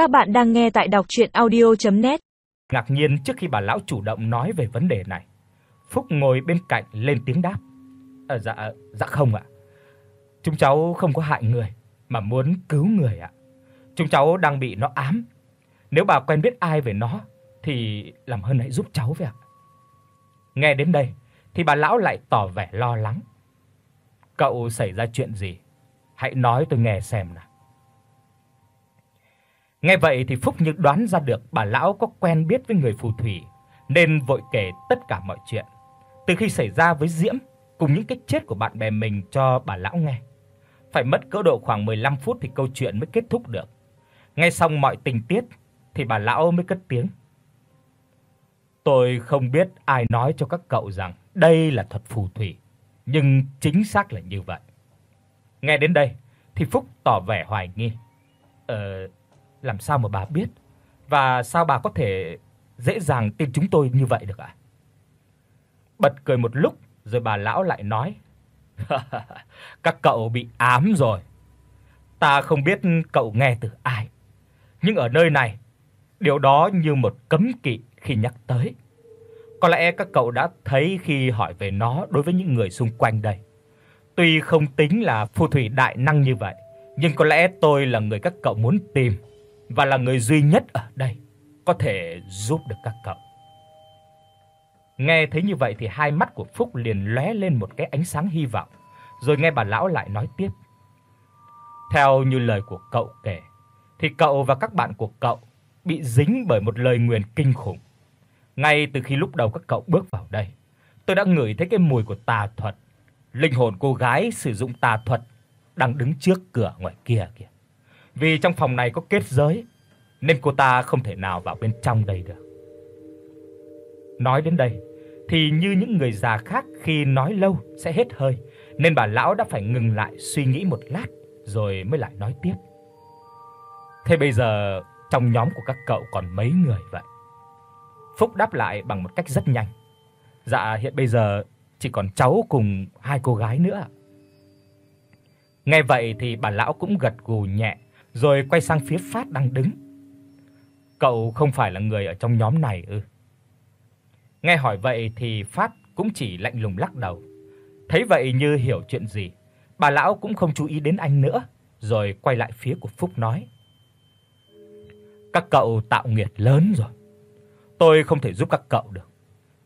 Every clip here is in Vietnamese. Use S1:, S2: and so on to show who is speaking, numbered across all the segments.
S1: Các bạn đang nghe tại đọc audio net
S2: Ngạc nhiên trước khi bà lão chủ động nói về vấn đề này. Phúc ngồi bên cạnh lên tiếng đáp. "À dạ dạ không ạ. Chúng cháu không có hại người, mà muốn cứu người ạ. Chúng cháu đang bị nó ám. Nếu bà quen biết ai về nó, thì làm ơn hãy giúp cháu với ạ." Nghe đến đây, thì bà lão lại tỏ vẻ lo lắng. "Cậu xảy ra chuyện gì? Hãy nói tôi nghe xem nào." Nghe vậy thì Phúc như đoán ra được bà lão có quen biết với người phù thủy, nên vội kể tất cả mọi chuyện, từ khi xảy ra với Diễm cùng những cái chết của bạn bè mình cho bà lão nghe. Phải mất cỡ độ khoảng 15 phút thì câu chuyện mới kết thúc được. Nghe xong mọi tình tiết thì bà lão mới cất tiếng. Tôi không biết ai nói cho các cậu rằng đây là thuật phù thủy, nhưng chính xác là như vậy. Nghe đến đây thì Phúc tỏ vẻ hoài nghi. Ờ làm sao mà bà biết? Và sao bà có thể dễ dàng tin chúng tôi như vậy được ạ? Bật cười một lúc rồi bà lão lại nói: "Các cậu bị ám rồi. Ta không biết cậu nghe từ ai, nhưng ở nơi này, điều đó như một cấm kỵ khi nhắc tới. Có lẽ các cậu đã thấy khi hỏi về nó đối với những người xung quanh đây. Tuy không tính là phù thủy đại năng như vậy, nhưng có lẽ tôi là người các cậu muốn tìm và là người duy nhất ở đây có thể giúp được các cậu. Nghe thấy như vậy thì hai mắt của Phúc liền lóe lên một cái ánh sáng hy vọng, rồi nghe bà lão lại nói tiếp. Theo như lời của cậu kể, thì cậu và các bạn của cậu bị dính bởi một lời nguyền kinh khủng. Ngay từ khi lúc đầu các cậu bước vào đây, tôi đã ngửi thấy cái mùi của tà thuật. Linh hồn cô gái sử dụng tà thuật đang đứng trước cửa ngoài kia kìa. Vì trong phòng này có kết giới nên cô ta không thể nào vào bên trong đây được. Nói đến đây thì như những người già khác khi nói lâu sẽ hết hơi, nên bà lão đã phải ngừng lại suy nghĩ một lát rồi mới lại nói tiếp. Thế bây giờ trong nhóm của các cậu còn mấy người vậy? Phúc đáp lại bằng một cách rất nhanh. Dạ hiện bây giờ chỉ còn cháu cùng hai cô gái nữa. Nghe vậy thì bà lão cũng gật gù nhẹ rồi quay sang phía Phát đang đứng. Cậu không phải là người ở trong nhóm này ư? Nghe hỏi vậy thì Phát cũng chỉ lạnh lùng lắc đầu. Thấy vậy như hiểu chuyện gì, bà lão cũng không chú ý đến anh nữa, rồi quay lại phía của Phúc nói: "Các cậu tạo nghiệt lớn rồi. Tôi không thể giúp các cậu được,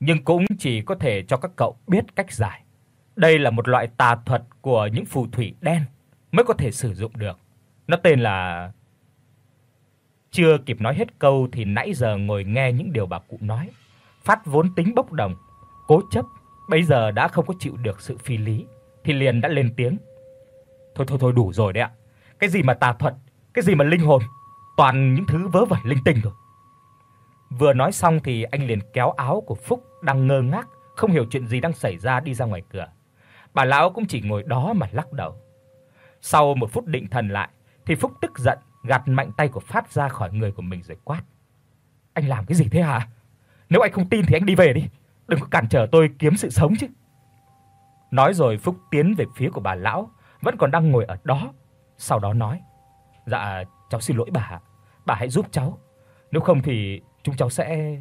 S2: nhưng cũng chỉ có thể cho các cậu biết cách giải. Đây là một loại tà thuật của những phù thủy đen mới có thể sử dụng được. Nó tên là Chưa kịp nói hết câu thì nãy giờ ngồi nghe những điều bà cụ nói, Phát vốn tính bốc đồng, cố chấp, bây giờ đã không có chịu được sự phi lý thì liền đã lên tiếng. Thôi thôi thôi đủ rồi đấy ạ. Cái gì mà tà thuật, cái gì mà linh hồn, toàn những thứ vớ vẩn linh tinh rồi. Vừa nói xong thì anh liền kéo áo của Phúc đang ngơ ngác, không hiểu chuyện gì đang xảy ra đi ra ngoài cửa. Bà lão cũng chỉ ngồi đó mà lắc đầu. Sau một phút định thần lại, thì Phúc tức giận gạt mạnh tay của Phát ra khỏi người của mình rồi quát. Anh làm cái gì thế hả? Nếu anh không tin thì anh đi về đi, đừng có cản trở tôi kiếm sự sống chứ. Nói rồi Phúc tiến về phía của bà lão, vẫn còn đang ngồi ở đó, sau đó nói: "Dạ, cháu xin lỗi bà, bà hãy giúp cháu, nếu không thì chúng cháu sẽ..."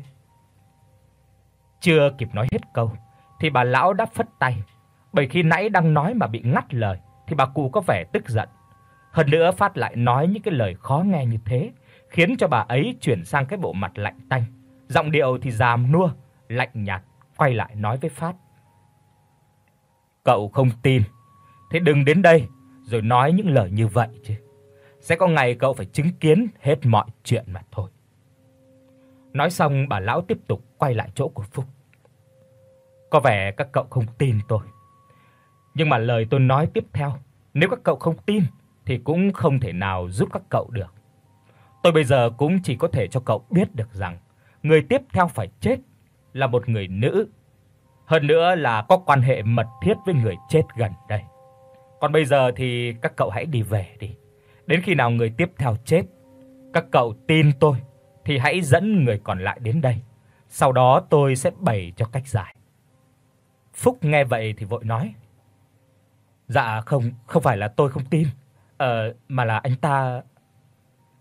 S2: Chưa kịp nói hết câu thì bà lão đã phất tay, bởi khi nãy đang nói mà bị ngắt lời thì bà cụ có vẻ tức giận hơn nữa Phát lại nói những cái lời khó nghe như thế, khiến cho bà ấy chuyển sang cái bộ mặt lạnh tanh, giọng điệu thì giảm nua, lạnh nhạt, quay lại nói với Phát. Cậu không tin, thế đừng đến đây rồi nói những lời như vậy chứ. Sẽ có ngày cậu phải chứng kiến hết mọi chuyện mà thôi. Nói xong bà lão tiếp tục quay lại chỗ của Phúc. Có vẻ các cậu không tin tôi. Nhưng mà lời tôi nói tiếp theo, nếu các cậu không tin thì cũng không thể nào giúp các cậu được. Tôi bây giờ cũng chỉ có thể cho cậu biết được rằng người tiếp theo phải chết là một người nữ, hơn nữa là có quan hệ mật thiết với người chết gần đây. Còn bây giờ thì các cậu hãy đi về đi. Đến khi nào người tiếp theo chết, các cậu tin tôi thì hãy dẫn người còn lại đến đây. Sau đó tôi sẽ bày cho cách giải. Phúc nghe vậy thì vội nói: "Dạ không, không phải là tôi không tin, Ờ mà là anh ta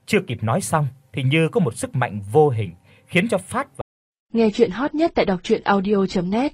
S2: chưa kịp nói xong thì như có một sức mạnh vô hình khiến cho Phát và
S3: Nghe truyện hot nhất tại doctruyenaudio.net